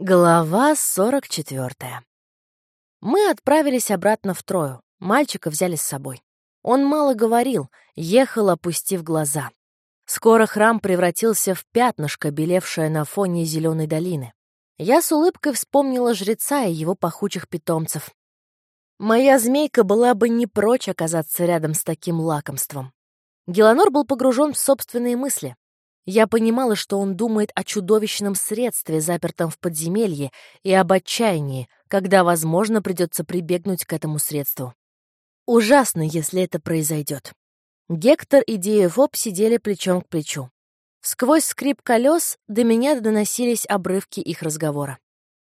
Глава 44. Мы отправились обратно в Трою. Мальчика взяли с собой. Он мало говорил, ехал, опустив глаза. Скоро храм превратился в пятнышко, белевшее на фоне зеленой долины. Я с улыбкой вспомнила жреца и его пахучих питомцев. Моя змейка была бы не прочь оказаться рядом с таким лакомством. Геланор был погружен в собственные мысли. Я понимала, что он думает о чудовищном средстве, запертом в подземелье, и об отчаянии, когда, возможно, придется прибегнуть к этому средству. Ужасно, если это произойдет. Гектор и Диефоб сидели плечом к плечу. Сквозь скрип колес до меня доносились обрывки их разговора.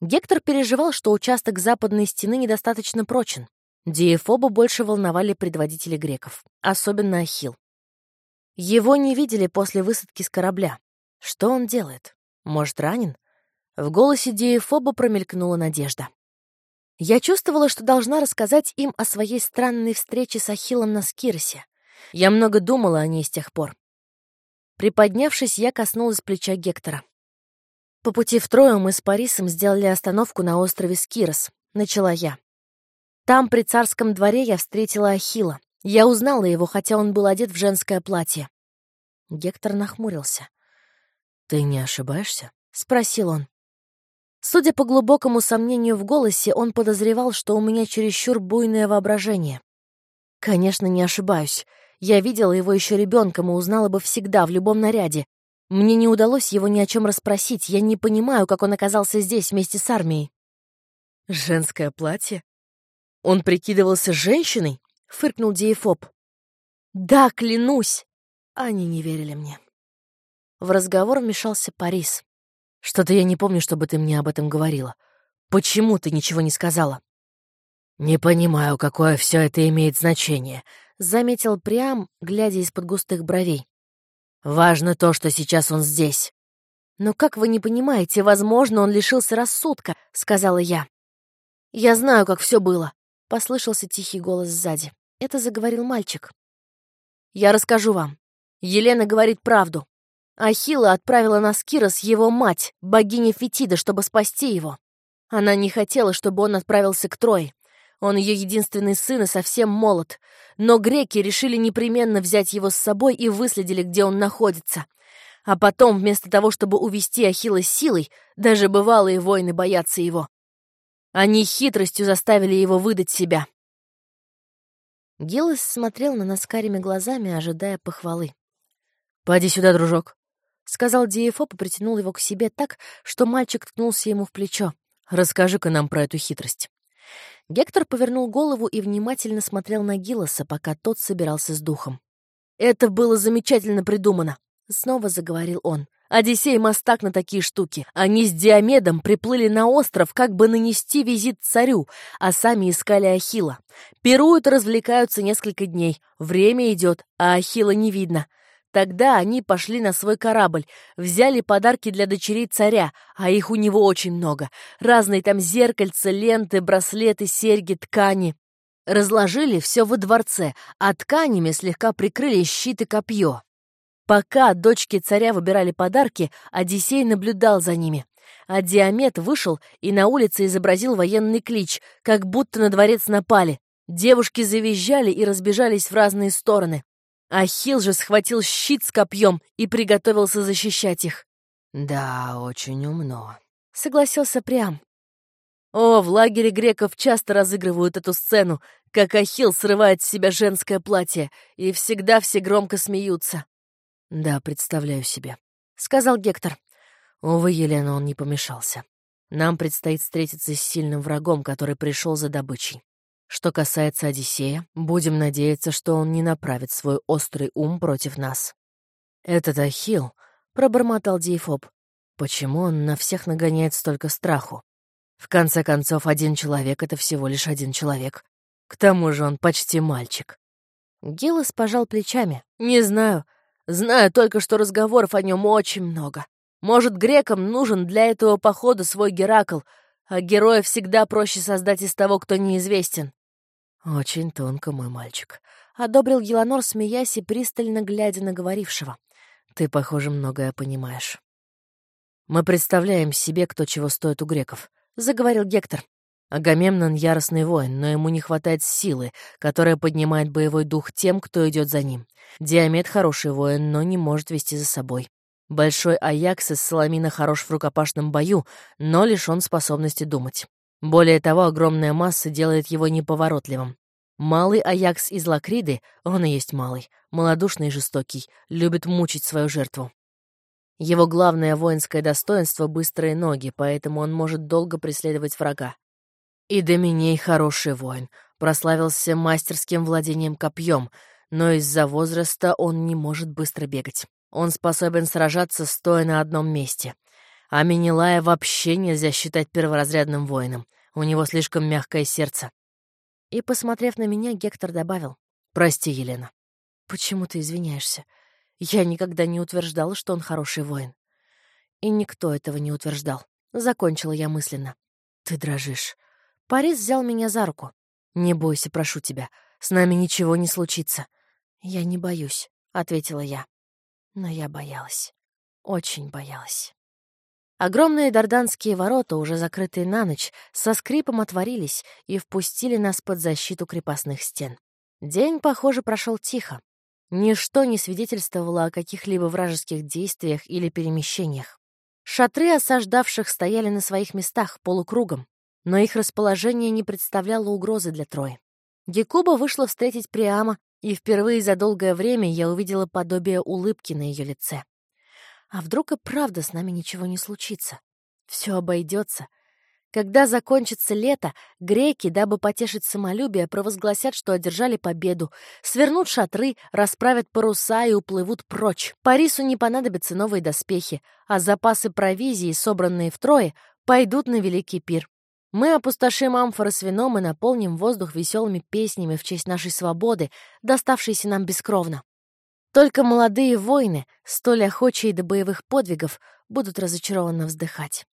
Гектор переживал, что участок западной стены недостаточно прочен. Диефоба больше волновали предводители греков, особенно Ахилл. Его не видели после высадки с корабля. Что он делает? Может, ранен? В голосе Диефоба промелькнула надежда. Я чувствовала, что должна рассказать им о своей странной встрече с Ахиллом на Скиросе. Я много думала о ней с тех пор. Приподнявшись, я коснулась плеча Гектора. По пути в Трою мы с Парисом сделали остановку на острове Скирос. Начала я. Там, при царском дворе, я встретила Ахила. Я узнала его, хотя он был одет в женское платье. Гектор нахмурился. «Ты не ошибаешься?» — спросил он. Судя по глубокому сомнению в голосе, он подозревал, что у меня чересчур буйное воображение. Конечно, не ошибаюсь. Я видела его еще ребенком и узнала бы всегда, в любом наряде. Мне не удалось его ни о чем расспросить. Я не понимаю, как он оказался здесь вместе с армией. Женское платье? Он прикидывался женщиной? Фыркнул Диефоб. Да, клянусь. Они не верили мне. В разговор вмешался Парис. «Что-то я не помню, чтобы ты мне об этом говорила. Почему ты ничего не сказала?» «Не понимаю, какое все это имеет значение», — заметил Прям, глядя из-под густых бровей. «Важно то, что сейчас он здесь». «Но как вы не понимаете, возможно, он лишился рассудка», — сказала я. «Я знаю, как все было», — послышался тихий голос сзади. Это заговорил мальчик. «Я расскажу вам. Елена говорит правду. Ахилла отправила на Скирос его мать, богиня Фетида, чтобы спасти его. Она не хотела, чтобы он отправился к Трое. Он ее единственный сын и совсем молод. Но греки решили непременно взять его с собой и выследили, где он находится. А потом, вместо того, чтобы увести Ахилла силой, даже бывалые воины боятся его. Они хитростью заставили его выдать себя. Гиллес смотрел на нас карими глазами, ожидая похвалы. «Поди сюда, дружок», — сказал Диефоп и притянул его к себе так, что мальчик ткнулся ему в плечо. «Расскажи-ка нам про эту хитрость». Гектор повернул голову и внимательно смотрел на Гиллоса, пока тот собирался с духом. «Это было замечательно придумано», — снова заговорил он. «Одиссей мастак на такие штуки. Они с Диомедом приплыли на остров, как бы нанести визит царю, а сами искали Ахила. Пируют и развлекаются несколько дней. Время идет, а Ахила не видно. Тогда они пошли на свой корабль, взяли подарки для дочерей царя, а их у него очень много. Разные там зеркальца, ленты, браслеты, серьги, ткани. Разложили все во дворце, а тканями слегка прикрыли щит и копье. Пока дочки царя выбирали подарки, Одиссей наблюдал за ними. А Диамет вышел и на улице изобразил военный клич, как будто на дворец напали. Девушки завизжали и разбежались в разные стороны. Ахилл же схватил щит с копьем и приготовился защищать их. «Да, очень умно», — согласился Прям. О, в лагере греков часто разыгрывают эту сцену, как Ахилл срывает с себя женское платье, и всегда все громко смеются. «Да, представляю себе», — сказал Гектор. Увы, Елена, он не помешался. Нам предстоит встретиться с сильным врагом, который пришел за добычей. Что касается Одиссея, будем надеяться, что он не направит свой острый ум против нас. «Этот Ахилл», — пробормотал Дейфоб, — «почему он на всех нагоняет столько страху? В конце концов, один человек — это всего лишь один человек. К тому же он почти мальчик». Гиллес пожал плечами. «Не знаю. Знаю только, что разговоров о нем очень много. Может, грекам нужен для этого похода свой Геракл, а героя всегда проще создать из того, кто неизвестен. «Очень тонко, мой мальчик», — одобрил Еланор, смеясь и пристально глядя на говорившего. «Ты, похоже, многое понимаешь». «Мы представляем себе, кто чего стоит у греков», — заговорил Гектор. Агамемнон — яростный воин, но ему не хватает силы, которая поднимает боевой дух тем, кто идет за ним. Диамет — хороший воин, но не может вести за собой. Большой Аякс из Соломина хорош в рукопашном бою, но лишён способности думать. Более того, огромная масса делает его неповоротливым. Малый Аякс из Лакриды, он и есть малый, малодушный и жестокий, любит мучить свою жертву. Его главное воинское достоинство — быстрые ноги, поэтому он может долго преследовать врага. И Доминей хороший воин, прославился мастерским владением копьем, но из-за возраста он не может быстро бегать. Он способен сражаться, стоя на одном месте. А Менелая вообще нельзя считать перворазрядным воином. У него слишком мягкое сердце. И, посмотрев на меня, Гектор добавил. «Прости, Елена». «Почему ты извиняешься? Я никогда не утверждала, что он хороший воин». И никто этого не утверждал. Закончила я мысленно. «Ты дрожишь». Парис взял меня за руку. «Не бойся, прошу тебя. С нами ничего не случится». «Я не боюсь», — ответила я. Но я боялась. Очень боялась. Огромные дарданские ворота, уже закрытые на ночь, со скрипом отворились и впустили нас под защиту крепостных стен. День, похоже, прошел тихо. Ничто не свидетельствовало о каких-либо вражеских действиях или перемещениях. Шатры осаждавших стояли на своих местах полукругом, но их расположение не представляло угрозы для Трои. Гекуба вышла встретить Приама, и впервые за долгое время я увидела подобие улыбки на ее лице. А вдруг и правда с нами ничего не случится? Все обойдется. Когда закончится лето, греки, дабы потешить самолюбие, провозгласят, что одержали победу, свернут шатры, расправят паруса и уплывут прочь. Парису не понадобятся новые доспехи, а запасы провизии, собранные втрое, пойдут на великий пир. Мы опустошим амфоры с вином и наполним воздух веселыми песнями в честь нашей свободы, доставшейся нам бескровно. Только молодые воины, столь охочие до боевых подвигов, будут разочарованно вздыхать.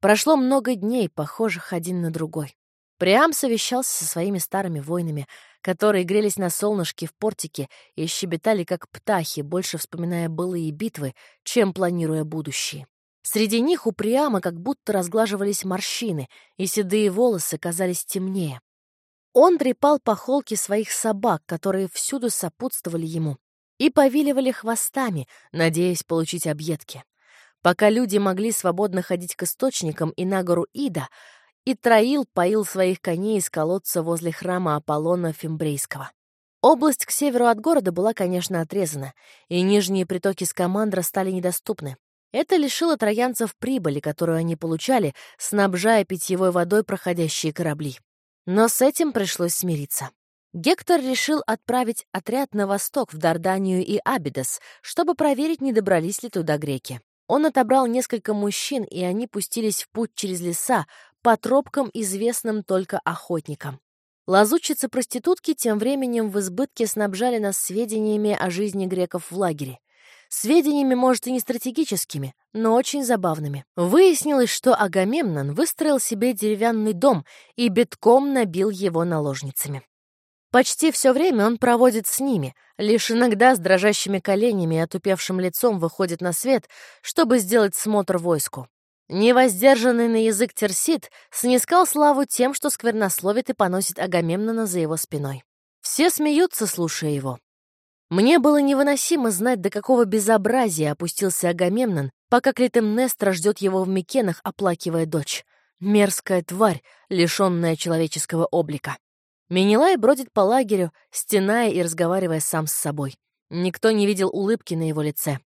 Прошло много дней, похожих один на другой. Приам совещался со своими старыми воинами, которые грелись на солнышке в портике и щебетали, как птахи, больше вспоминая былые битвы, чем планируя будущее. Среди них у Приама как будто разглаживались морщины, и седые волосы казались темнее. Он трепал по холке своих собак, которые всюду сопутствовали ему, и повиливали хвостами, надеясь получить объедки. Пока люди могли свободно ходить к источникам и на гору Ида, и Троил поил своих коней из колодца возле храма Аполлона Фимбрейского. Область к северу от города была, конечно, отрезана, и нижние притоки Скамандра стали недоступны. Это лишило троянцев прибыли, которую они получали, снабжая питьевой водой проходящие корабли. Но с этим пришлось смириться. Гектор решил отправить отряд на восток, в Дарданию и Абидос, чтобы проверить, не добрались ли туда греки. Он отобрал несколько мужчин, и они пустились в путь через леса, по тропкам, известным только охотникам. Лазутчицы-проститутки тем временем в избытке снабжали нас сведениями о жизни греков в лагере. Сведениями, может, и не стратегическими, но очень забавными. Выяснилось, что Агамемнон выстроил себе деревянный дом и битком набил его наложницами. Почти все время он проводит с ними, лишь иногда с дрожащими коленями и отупевшим лицом выходит на свет, чтобы сделать смотр войску. Невоздержанный на язык Терсид снискал славу тем, что сквернословит и поносит Агамемнона за его спиной. Все смеются, слушая его. Мне было невыносимо знать, до какого безобразия опустился Агамемнон, пока Клитемнестра ждет его в Микенах, оплакивая дочь. Мерзкая тварь, лишенная человеческого облика. Менелай бродит по лагерю, стеная и разговаривая сам с собой. Никто не видел улыбки на его лице.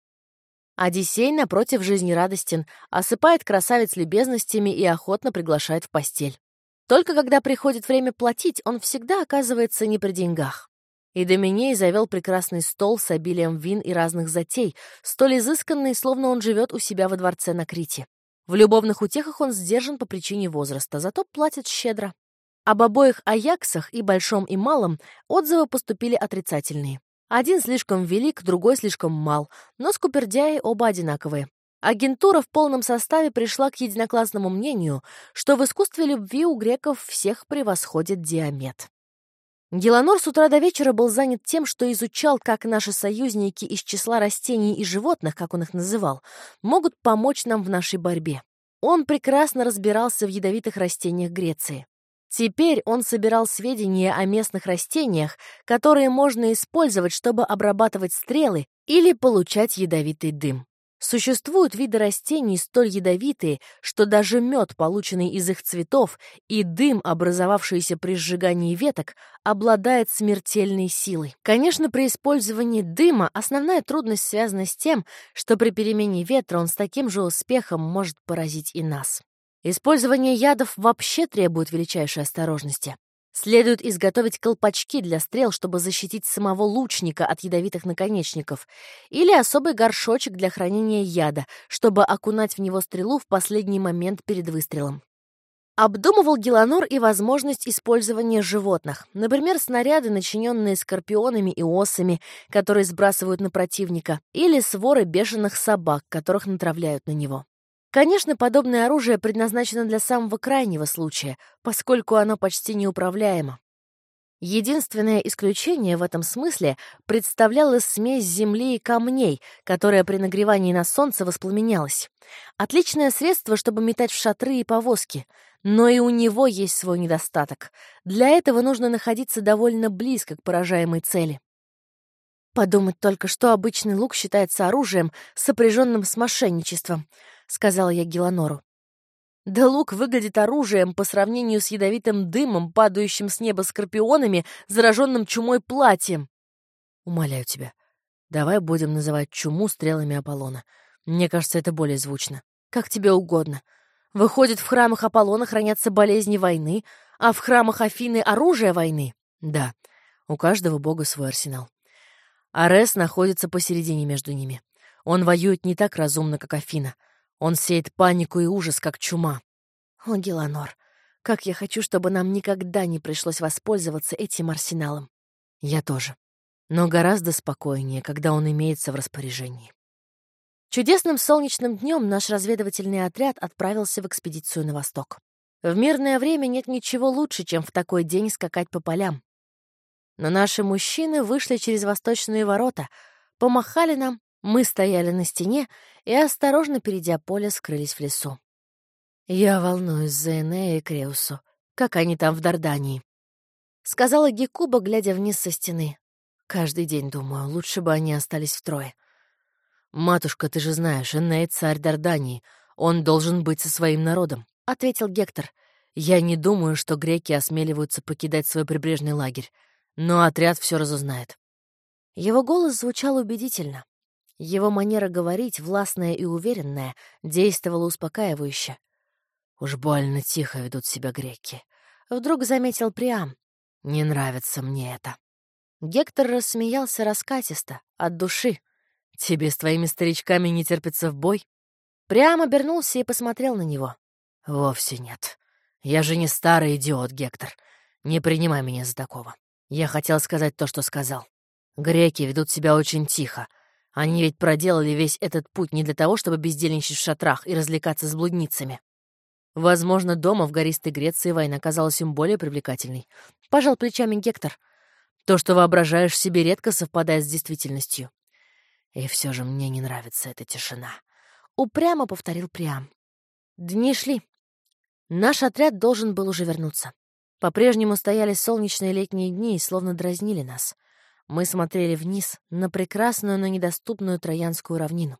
Одиссей, напротив, жизнерадостен, осыпает красавиц любезностями и охотно приглашает в постель. Только когда приходит время платить, он всегда оказывается не при деньгах. И Доминей завел прекрасный стол с обилием вин и разных затей, столь изысканный, словно он живет у себя во дворце на Крите. В любовных утехах он сдержан по причине возраста, зато платит щедро. Об обоих Аяксах, и Большом, и Малом, отзывы поступили отрицательные. Один слишком велик, другой слишком мал, но скупердяи оба одинаковые. Агентура в полном составе пришла к единоклассному мнению, что в искусстве любви у греков всех превосходит Диамет. Геланор с утра до вечера был занят тем, что изучал, как наши союзники из числа растений и животных, как он их называл, могут помочь нам в нашей борьбе. Он прекрасно разбирался в ядовитых растениях Греции. Теперь он собирал сведения о местных растениях, которые можно использовать, чтобы обрабатывать стрелы или получать ядовитый дым. Существуют виды растений столь ядовитые, что даже мед, полученный из их цветов, и дым, образовавшийся при сжигании веток, обладает смертельной силой. Конечно, при использовании дыма основная трудность связана с тем, что при перемене ветра он с таким же успехом может поразить и нас. Использование ядов вообще требует величайшей осторожности. Следует изготовить колпачки для стрел, чтобы защитить самого лучника от ядовитых наконечников, или особый горшочек для хранения яда, чтобы окунать в него стрелу в последний момент перед выстрелом. Обдумывал Геланор и возможность использования животных, например, снаряды, начиненные скорпионами и осами, которые сбрасывают на противника, или своры бешеных собак, которых натравляют на него. Конечно, подобное оружие предназначено для самого крайнего случая, поскольку оно почти неуправляемо. Единственное исключение в этом смысле представляла смесь земли и камней, которая при нагревании на солнце воспламенялась. Отличное средство, чтобы метать в шатры и повозки, но и у него есть свой недостаток. Для этого нужно находиться довольно близко к поражаемой цели. Подумать только, что обычный лук считается оружием, сопряженным с мошенничеством —— сказала я Геланору. Да лук выглядит оружием по сравнению с ядовитым дымом, падающим с неба скорпионами, зараженным чумой платьем. Умоляю тебя, давай будем называть чуму стрелами Аполлона. Мне кажется, это более звучно. Как тебе угодно. Выходит, в храмах Аполлона хранятся болезни войны, а в храмах Афины — оружие войны? Да, у каждого бога свой арсенал. Арес находится посередине между ними. Он воюет не так разумно, как Афина — он сеет панику и ужас, как чума. О, Геланор, как я хочу, чтобы нам никогда не пришлось воспользоваться этим арсеналом. Я тоже. Но гораздо спокойнее, когда он имеется в распоряжении. Чудесным солнечным днем наш разведывательный отряд отправился в экспедицию на восток. В мирное время нет ничего лучше, чем в такой день скакать по полям. Но наши мужчины вышли через восточные ворота, помахали нам мы стояли на стене и, осторожно перейдя поле, скрылись в лесу. «Я волнуюсь за Энея и Креусу. Как они там в Дардании?» — сказала Гекуба, глядя вниз со стены. «Каждый день думаю, лучше бы они остались втрое». «Матушка, ты же знаешь, Эней — царь Дардании. Он должен быть со своим народом», — ответил Гектор. «Я не думаю, что греки осмеливаются покидать свой прибрежный лагерь, но отряд все разузнает». Его голос звучал убедительно. Его манера говорить, властная и уверенная, действовала успокаивающе. «Уж больно тихо ведут себя греки», — вдруг заметил Приам. «Не нравится мне это». Гектор рассмеялся раскатисто, от души. «Тебе с твоими старичками не терпится в бой?» Приам обернулся и посмотрел на него. «Вовсе нет. Я же не старый идиот, Гектор. Не принимай меня за такого. Я хотел сказать то, что сказал. Греки ведут себя очень тихо, они ведь проделали весь этот путь не для того, чтобы бездельничать в шатрах и развлекаться с блудницами. Возможно, дома в гористой Греции война казалась им более привлекательной. Пожал плечами Гектор. То, что воображаешь себе, редко совпадает с действительностью. И все же мне не нравится эта тишина. Упрямо повторил Приам. Дни шли. Наш отряд должен был уже вернуться. По-прежнему стояли солнечные летние дни и словно дразнили нас — мы смотрели вниз, на прекрасную, но недоступную Троянскую равнину.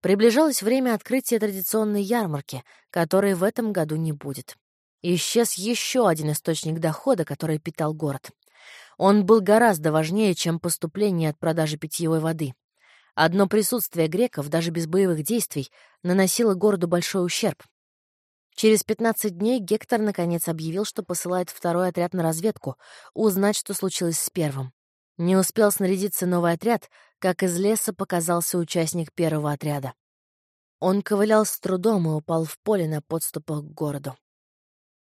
Приближалось время открытия традиционной ярмарки, которой в этом году не будет. Исчез еще один источник дохода, который питал город. Он был гораздо важнее, чем поступление от продажи питьевой воды. Одно присутствие греков, даже без боевых действий, наносило городу большой ущерб. Через 15 дней Гектор наконец объявил, что посылает второй отряд на разведку, узнать, что случилось с первым. Не успел снарядиться новый отряд, как из леса показался участник первого отряда. Он ковылял с трудом и упал в поле на подступах к городу.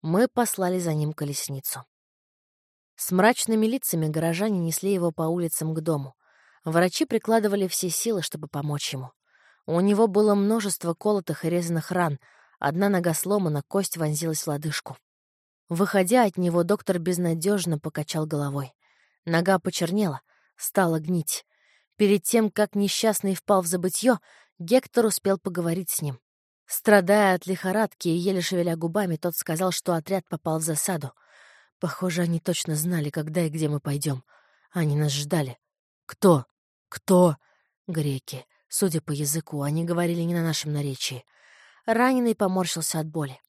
Мы послали за ним колесницу. С мрачными лицами горожане несли его по улицам к дому. Врачи прикладывали все силы, чтобы помочь ему. У него было множество колотых и резаных ран, одна нога сломана, кость вонзилась в лодыжку. Выходя от него, доктор безнадежно покачал головой. Нога почернела, стала гнить. Перед тем, как несчастный впал в забытье, Гектор успел поговорить с ним. Страдая от лихорадки и еле шевеля губами, тот сказал, что отряд попал в засаду. Похоже, они точно знали, когда и где мы пойдем. Они нас ждали. Кто? Кто? Греки. Судя по языку, они говорили не на нашем наречии. Раненый поморщился от боли.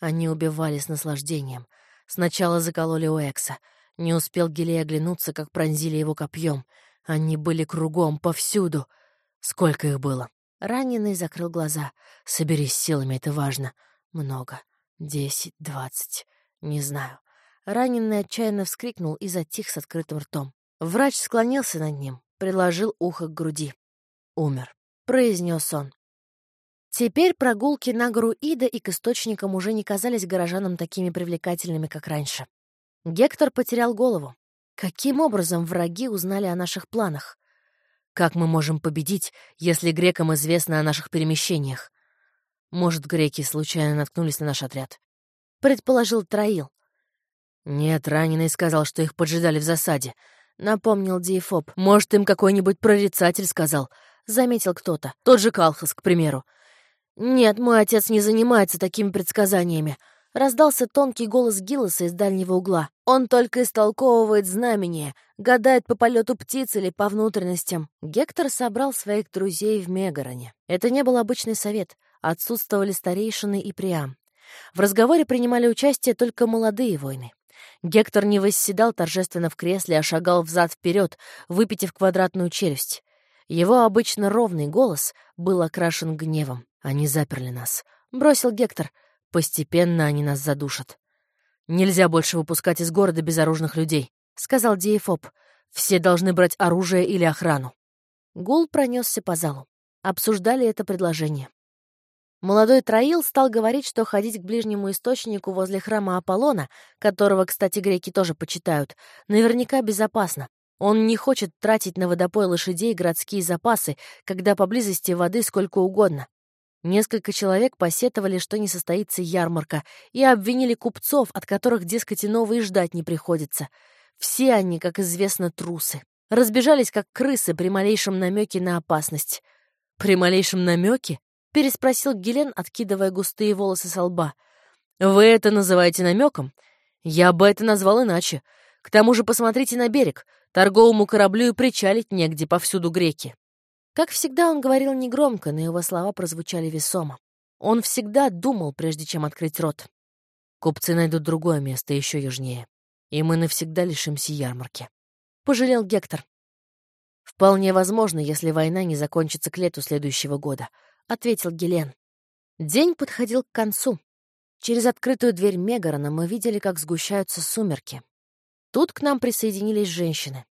Они убивали с наслаждением. Сначала закололи Уэкса. Не успел Гелей оглянуться, как пронзили его копьем. Они были кругом, повсюду. Сколько их было? Раненый закрыл глаза. Соберись силами, это важно. Много. Десять, двадцать. Не знаю. Раненый отчаянно вскрикнул и затих с открытым ртом. Врач склонился над ним, приложил ухо к груди. «Умер», — произнес он. Теперь прогулки на гору Ида и к источникам уже не казались горожанам такими привлекательными, как раньше. Гектор потерял голову. Каким образом враги узнали о наших планах? Как мы можем победить, если грекам известно о наших перемещениях? Может, греки случайно наткнулись на наш отряд? Предположил Троил. Нет, раненый сказал, что их поджидали в засаде. Напомнил Диефоб. Может, им какой-нибудь прорицатель сказал. Заметил кто-то. Тот же Калхас, к примеру. «Нет, мой отец не занимается такими предсказаниями», — раздался тонкий голос Гиллоса из дальнего угла. «Он только истолковывает знамения, гадает по полету птиц или по внутренностям». Гектор собрал своих друзей в Мегароне. Это не был обычный совет, отсутствовали старейшины и приам. В разговоре принимали участие только молодые воины. Гектор не восседал торжественно в кресле, а шагал взад-вперед, выпитив квадратную челюсть. Его обычно ровный голос был окрашен гневом. «Они заперли нас», — бросил Гектор. «Постепенно они нас задушат». «Нельзя больше выпускать из города безоружных людей», — сказал Диефоб. «Все должны брать оружие или охрану». Гул пронесся по залу. Обсуждали это предложение. Молодой Троил стал говорить, что ходить к ближнему источнику возле храма Аполлона, которого, кстати, греки тоже почитают, наверняка безопасно. Он не хочет тратить на водопой лошадей городские запасы, когда поблизости воды сколько угодно. Несколько человек посетовали, что не состоится ярмарка, и обвинили купцов, от которых, дескать, и ждать не приходится. Все они, как известно, трусы. Разбежались, как крысы, при малейшем намеке на опасность. «При малейшем намеке?» — переспросил Гелен, откидывая густые волосы со лба. «Вы это называете намеком? Я бы это назвал иначе. К тому же посмотрите на берег. Торговому кораблю и причалить негде, повсюду греки». Как всегда, он говорил негромко, но его слова прозвучали весомо. Он всегда думал, прежде чем открыть рот. Купцы найдут другое место еще южнее, и мы навсегда лишимся ярмарки. Пожалел Гектор. «Вполне возможно, если война не закончится к лету следующего года», — ответил Гелен. День подходил к концу. Через открытую дверь Мегарона мы видели, как сгущаются сумерки. Тут к нам присоединились женщины.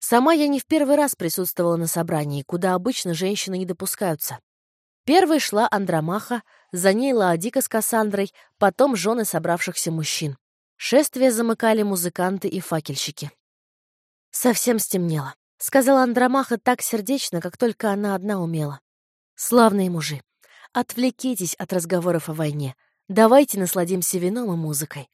Сама я не в первый раз присутствовала на собрании, куда обычно женщины не допускаются. Первой шла Андромаха, за ней Лаодика с Кассандрой, потом жены собравшихся мужчин. Шествие замыкали музыканты и факельщики. «Совсем стемнело», — сказала Андромаха так сердечно, как только она одна умела. «Славные мужи, отвлекитесь от разговоров о войне. Давайте насладимся вином и музыкой.